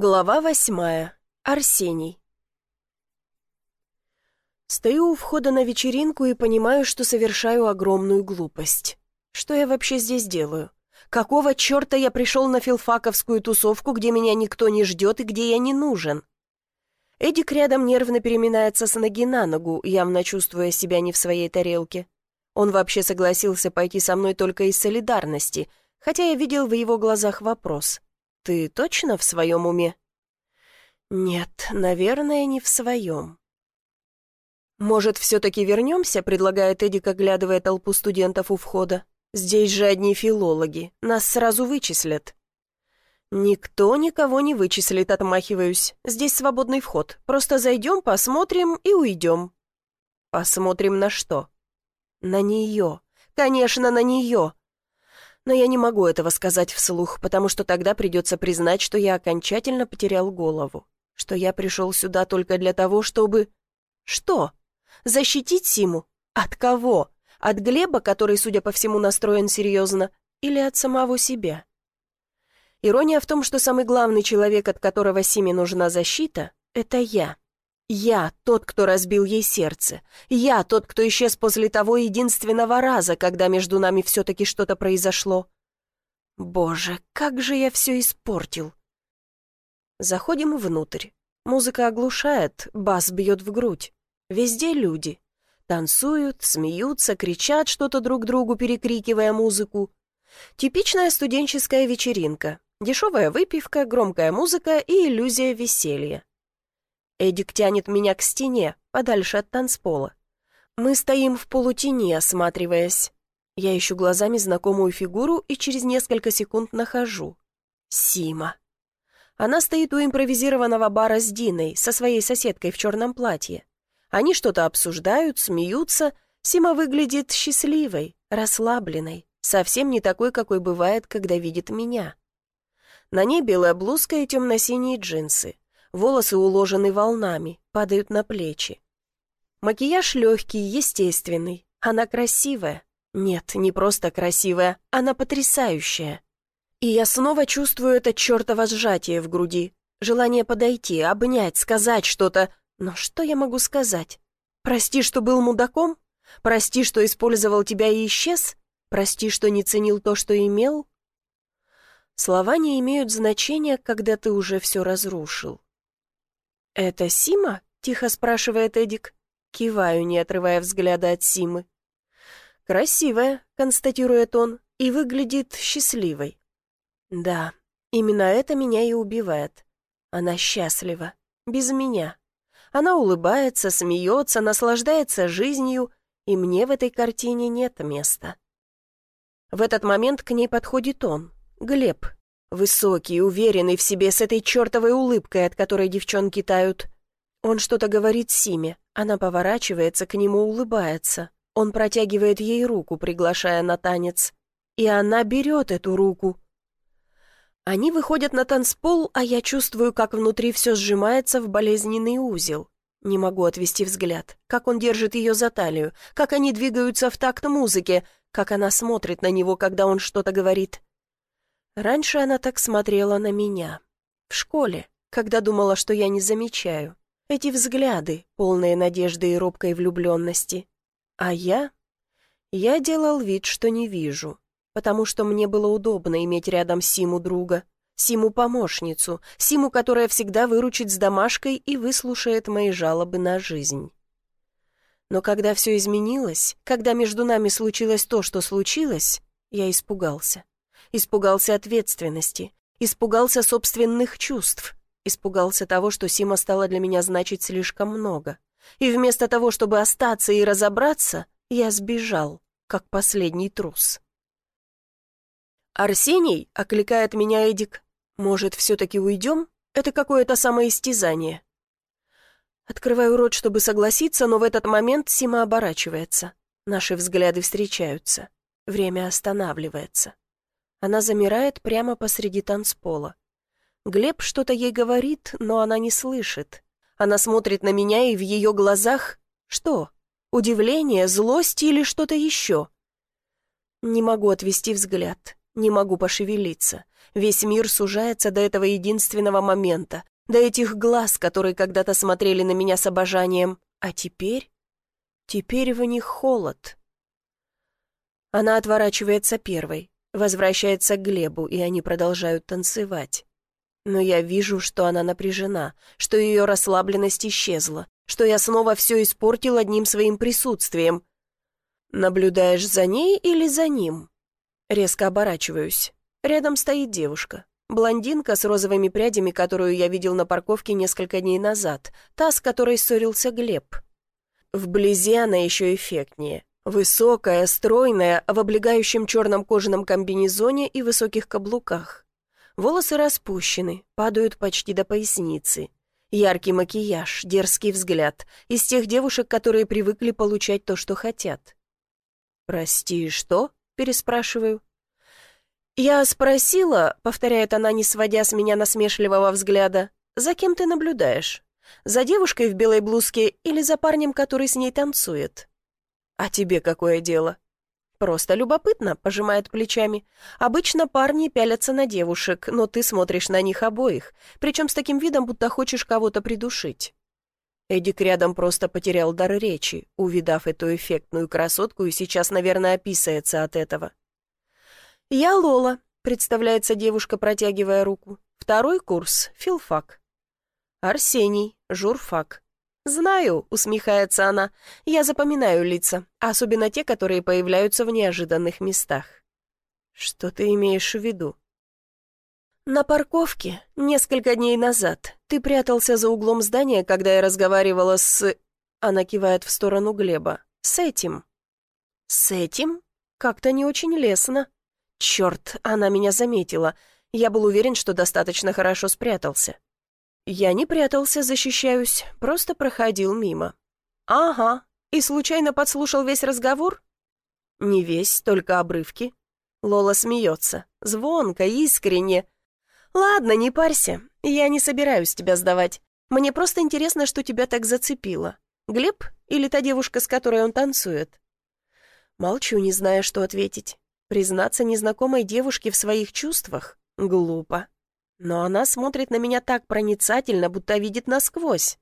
Глава восьмая. Арсений. Стою у входа на вечеринку и понимаю, что совершаю огромную глупость. Что я вообще здесь делаю? Какого черта я пришел на филфаковскую тусовку, где меня никто не ждет и где я не нужен? Эдик рядом нервно переминается с ноги на ногу, явно чувствуя себя не в своей тарелке. Он вообще согласился пойти со мной только из солидарности, хотя я видел в его глазах вопрос — ты точно в своем уме?» «Нет, наверное, не в своем». «Может, все-таки вернемся?» — предлагает Эдик, оглядывая толпу студентов у входа. «Здесь же одни филологи. Нас сразу вычислят». «Никто никого не вычислит, отмахиваюсь. Здесь свободный вход. Просто зайдем, посмотрим и уйдем». «Посмотрим на что?» «На нее. Конечно, на нее. Но я не могу этого сказать вслух, потому что тогда придется признать, что я окончательно потерял голову. Что я пришел сюда только для того, чтобы... Что? Защитить Симу? От кого? От Глеба, который, судя по всему, настроен серьезно? Или от самого себя? Ирония в том, что самый главный человек, от которого Симе нужна защита, это я. Я тот, кто разбил ей сердце. Я тот, кто исчез после того единственного раза, когда между нами все-таки что-то произошло. Боже, как же я все испортил. Заходим внутрь. Музыка оглушает, бас бьет в грудь. Везде люди. Танцуют, смеются, кричат что-то друг другу, перекрикивая музыку. Типичная студенческая вечеринка. Дешевая выпивка, громкая музыка и иллюзия веселья. Эдик тянет меня к стене, подальше от танцпола. Мы стоим в полутени, осматриваясь. Я ищу глазами знакомую фигуру и через несколько секунд нахожу. Сима. Она стоит у импровизированного бара с Диной, со своей соседкой в черном платье. Они что-то обсуждают, смеются. Сима выглядит счастливой, расслабленной, совсем не такой, какой бывает, когда видит меня. На ней белая блузка и темно-синие джинсы. Волосы уложены волнами, падают на плечи. Макияж легкий, естественный. Она красивая. Нет, не просто красивая, она потрясающая. И я снова чувствую это чертово сжатие в груди. Желание подойти, обнять, сказать что-то. Но что я могу сказать? Прости, что был мудаком? Прости, что использовал тебя и исчез? Прости, что не ценил то, что имел? Слова не имеют значения, когда ты уже все разрушил. «Это Сима?» — тихо спрашивает Эдик. Киваю, не отрывая взгляда от Симы. «Красивая», — констатирует он, — «и выглядит счастливой». «Да, именно это меня и убивает. Она счастлива. Без меня. Она улыбается, смеется, наслаждается жизнью, и мне в этой картине нет места». В этот момент к ней подходит он, Глеб, Высокий, уверенный в себе, с этой чертовой улыбкой, от которой девчонки тают. Он что-то говорит Симе, она поворачивается, к нему улыбается. Он протягивает ей руку, приглашая на танец. И она берет эту руку. Они выходят на танцпол, а я чувствую, как внутри все сжимается в болезненный узел. Не могу отвести взгляд. Как он держит ее за талию, как они двигаются в такт музыке, как она смотрит на него, когда он что-то говорит. Раньше она так смотрела на меня. В школе, когда думала, что я не замечаю. Эти взгляды, полные надежды и робкой влюбленности. А я? Я делал вид, что не вижу, потому что мне было удобно иметь рядом Симу друга, Симу-помощницу, Симу, которая всегда выручит с домашкой и выслушает мои жалобы на жизнь. Но когда все изменилось, когда между нами случилось то, что случилось, я испугался. Испугался ответственности, испугался собственных чувств, испугался того, что Сима стала для меня значить слишком много. И вместо того, чтобы остаться и разобраться, я сбежал, как последний трус. «Арсений?» — окликает меня Эдик. «Может, все-таки уйдем? Это какое-то самоистязание». Открываю рот, чтобы согласиться, но в этот момент Сима оборачивается. Наши взгляды встречаются. Время останавливается. Она замирает прямо посреди танцпола. Глеб что-то ей говорит, но она не слышит. Она смотрит на меня, и в ее глазах... Что? Удивление, злость или что-то еще? Не могу отвести взгляд. Не могу пошевелиться. Весь мир сужается до этого единственного момента, до этих глаз, которые когда-то смотрели на меня с обожанием. А теперь? Теперь в них холод. Она отворачивается первой, возвращается к Глебу, и они продолжают танцевать. Но я вижу, что она напряжена, что ее расслабленность исчезла, что я снова все испортил одним своим присутствием. Наблюдаешь за ней или за ним? Резко оборачиваюсь. Рядом стоит девушка. Блондинка с розовыми прядями, которую я видел на парковке несколько дней назад. Та, с которой ссорился Глеб. Вблизи она еще эффектнее. Высокая, стройная, в облегающем черном кожаном комбинезоне и высоких каблуках. Волосы распущены, падают почти до поясницы. Яркий макияж, дерзкий взгляд. Из тех девушек, которые привыкли получать то, что хотят. «Прости, что?» — переспрашиваю. «Я спросила», — повторяет она, не сводя с меня насмешливого взгляда, «за кем ты наблюдаешь? За девушкой в белой блузке или за парнем, который с ней танцует?» «А тебе какое дело?» «Просто любопытно», — пожимает плечами. «Обычно парни пялятся на девушек, но ты смотришь на них обоих, причем с таким видом, будто хочешь кого-то придушить». Эдик рядом просто потерял дар речи, увидав эту эффектную красотку, и сейчас, наверное, описается от этого. «Я Лола», — представляется девушка, протягивая руку. «Второй курс, филфак». «Арсений, журфак». «Знаю», — усмехается она, — «я запоминаю лица, особенно те, которые появляются в неожиданных местах». «Что ты имеешь в виду?» «На парковке, несколько дней назад, ты прятался за углом здания, когда я разговаривала с...» Она кивает в сторону Глеба. «С этим». «С этим? Как-то не очень лестно». «Черт, она меня заметила. Я был уверен, что достаточно хорошо спрятался». Я не прятался, защищаюсь, просто проходил мимо. Ага, и случайно подслушал весь разговор? Не весь, только обрывки. Лола смеется, звонко, искренне. Ладно, не парься, я не собираюсь тебя сдавать. Мне просто интересно, что тебя так зацепило. Глеб или та девушка, с которой он танцует? Молчу, не зная, что ответить. Признаться незнакомой девушке в своих чувствах? Глупо. Но она смотрит на меня так проницательно, будто видит насквозь.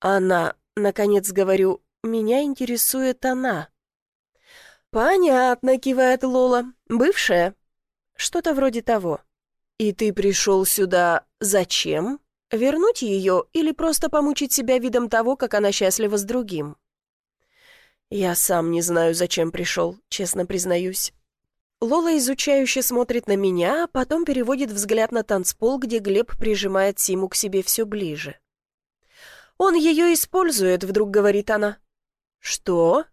Она, наконец говорю, меня интересует она. «Понятно», — кивает Лола. «Бывшая?» «Что-то вроде того». «И ты пришел сюда зачем? Вернуть ее или просто помучить себя видом того, как она счастлива с другим?» «Я сам не знаю, зачем пришел, честно признаюсь. Лола изучающе смотрит на меня, а потом переводит взгляд на танцпол, где Глеб прижимает Симу к себе все ближе. «Он ее использует», — вдруг говорит она. «Что?»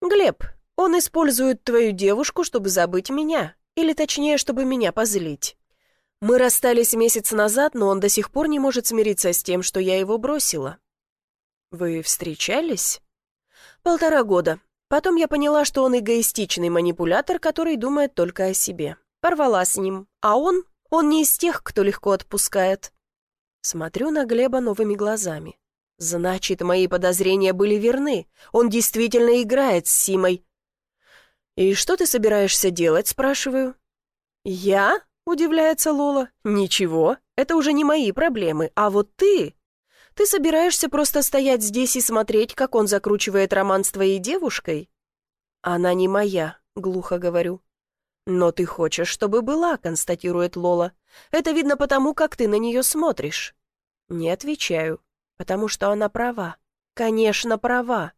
«Глеб, он использует твою девушку, чтобы забыть меня, или точнее, чтобы меня позлить. Мы расстались месяц назад, но он до сих пор не может смириться с тем, что я его бросила». «Вы встречались?» «Полтора года. Потом я поняла, что он эгоистичный манипулятор, который думает только о себе. Порвала с ним. А он? Он не из тех, кто легко отпускает. Смотрю на Глеба новыми глазами. Значит, мои подозрения были верны. Он действительно играет с Симой. «И что ты собираешься делать?» – спрашиваю. «Я?» – удивляется Лола. «Ничего, это уже не мои проблемы. А вот ты...» Ты собираешься просто стоять здесь и смотреть, как он закручивает роман с твоей девушкой? Она не моя, глухо говорю. Но ты хочешь, чтобы была, констатирует Лола. Это видно потому, как ты на нее смотришь. Не отвечаю, потому что она права. Конечно, права.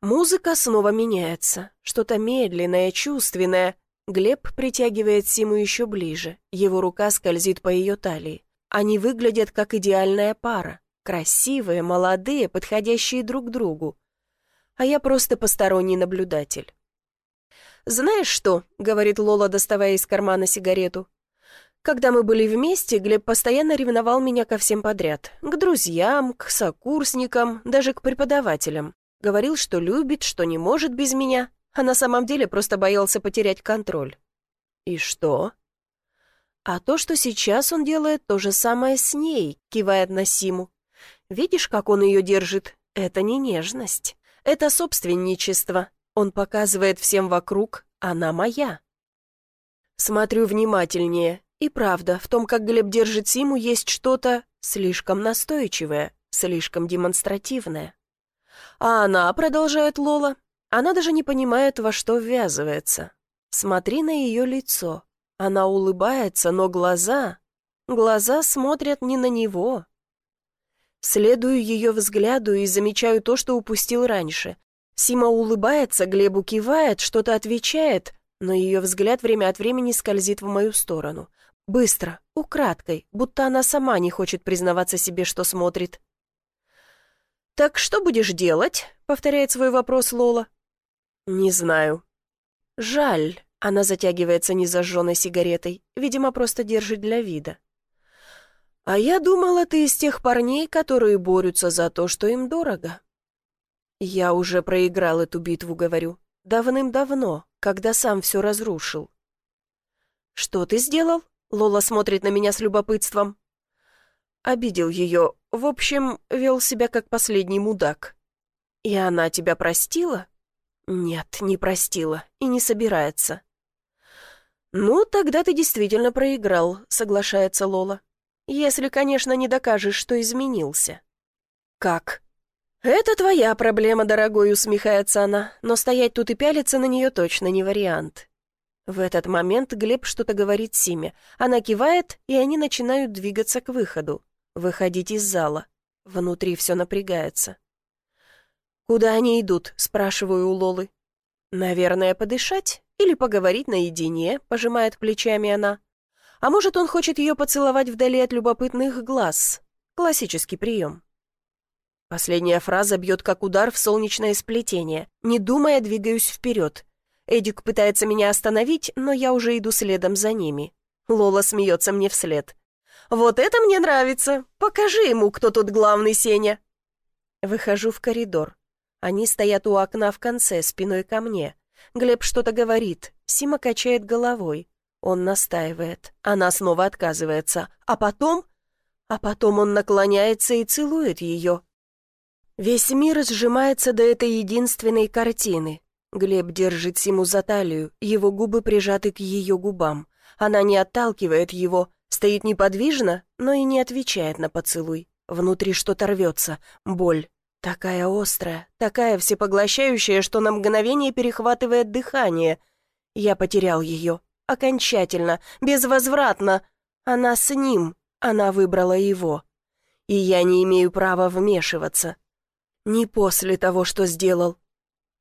Музыка снова меняется. Что-то медленное, чувственное. Глеб притягивает Симу еще ближе, его рука скользит по ее талии. Они выглядят как идеальная пара, красивые, молодые, подходящие друг другу. А я просто посторонний наблюдатель. «Знаешь что?» — говорит Лола, доставая из кармана сигарету. «Когда мы были вместе, Глеб постоянно ревновал меня ко всем подряд. К друзьям, к сокурсникам, даже к преподавателям. Говорил, что любит, что не может без меня а на самом деле просто боялся потерять контроль. И что? А то, что сейчас он делает то же самое с ней, кивает на Симу. Видишь, как он ее держит? Это не нежность. Это собственничество. Он показывает всем вокруг, она моя. Смотрю внимательнее, и правда, в том, как Глеб держит Симу, есть что-то слишком настойчивое, слишком демонстративное. А она, продолжает Лола, она даже не понимает, во что ввязывается. Смотри на ее лицо. Она улыбается, но глаза... Глаза смотрят не на него. Следую ее взгляду и замечаю то, что упустил раньше. Сима улыбается, Глебу кивает, что-то отвечает, но ее взгляд время от времени скользит в мою сторону. Быстро, украдкой, будто она сама не хочет признаваться себе, что смотрит. «Так что будешь делать?» — повторяет свой вопрос Лола. «Не знаю». «Жаль», — она затягивается незажженной сигаретой, видимо, просто держит для вида. «А я думала, ты из тех парней, которые борются за то, что им дорого». «Я уже проиграл эту битву, говорю. Давным-давно, когда сам все разрушил». «Что ты сделал?» Лола смотрит на меня с любопытством. Обидел ее. В общем, вел себя как последний мудак. И она тебя простила? Нет, не простила и не собирается. Ну, тогда ты действительно проиграл, соглашается Лола. Если, конечно, не докажешь, что изменился. Как? Это твоя проблема, дорогой, усмехается она, но стоять тут и пялиться на нее точно не вариант. В этот момент Глеб что-то говорит Симе. Она кивает, и они начинают двигаться к выходу. Выходить из зала. Внутри все напрягается. «Куда они идут?» — спрашиваю у Лолы. «Наверное, подышать или поговорить наедине», — пожимает плечами она. А может, он хочет ее поцеловать вдали от любопытных глаз. Классический прием. Последняя фраза бьет как удар в солнечное сплетение. Не думая, двигаюсь вперед. Эдик пытается меня остановить, но я уже иду следом за ними. Лола смеется мне вслед. «Вот это мне нравится! Покажи ему, кто тут главный, Сеня!» Выхожу в коридор. Они стоят у окна в конце, спиной ко мне. Глеб что-то говорит. Сима качает головой. Он настаивает. Она снова отказывается. А потом... А потом он наклоняется и целует ее. Весь мир сжимается до этой единственной картины. Глеб держит Симу за талию, его губы прижаты к ее губам. Она не отталкивает его, стоит неподвижно, но и не отвечает на поцелуй. Внутри что-то рвется, боль. Такая острая, такая всепоглощающая, что на мгновение перехватывает дыхание. Я потерял ее. Окончательно, безвозвратно. Она с ним, она выбрала его. И я не имею права вмешиваться. Не после того, что сделал.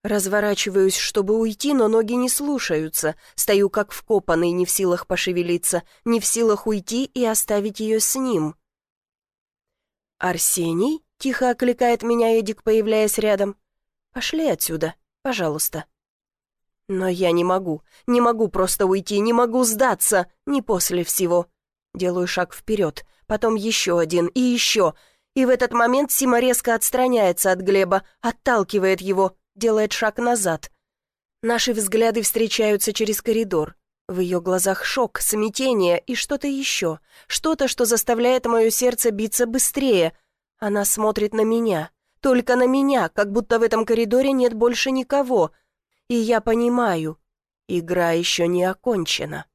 Разворачиваюсь, чтобы уйти, но ноги не слушаются. Стою как вкопанный, не в силах пошевелиться, не в силах уйти и оставить ее с ним. «Арсений?» — тихо окликает меня Эдик, появляясь рядом. «Пошли отсюда, пожалуйста». Но я не могу, не могу просто уйти, не могу сдаться, не после всего. Делаю шаг вперед, потом еще один и еще. И в этот момент Сима резко отстраняется от Глеба, отталкивает его, делает шаг назад. Наши взгляды встречаются через коридор. В ее глазах шок, смятение и что-то еще. Что-то, что заставляет мое сердце биться быстрее. Она смотрит на меня. Только на меня, как будто в этом коридоре нет больше никого — и я понимаю, игра еще не окончена.